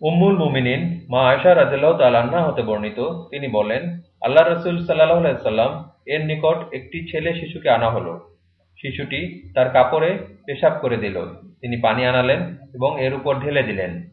উম্মুল মুমিনিন মা আয়সা রাজিল্লাহ তাল্লাহা হতে বর্ণিত, তিনি বলেন, আল্লাহ রসুল সাল্লাহ সাল্লাম এর নিকট একটি ছেলে শিশুকে আনা হলো। শিশুটি তার কাপড়ে পেশাব করে দিল। তিনি পানি আনালেন এবং এর উপর ঢেলে দিলেন।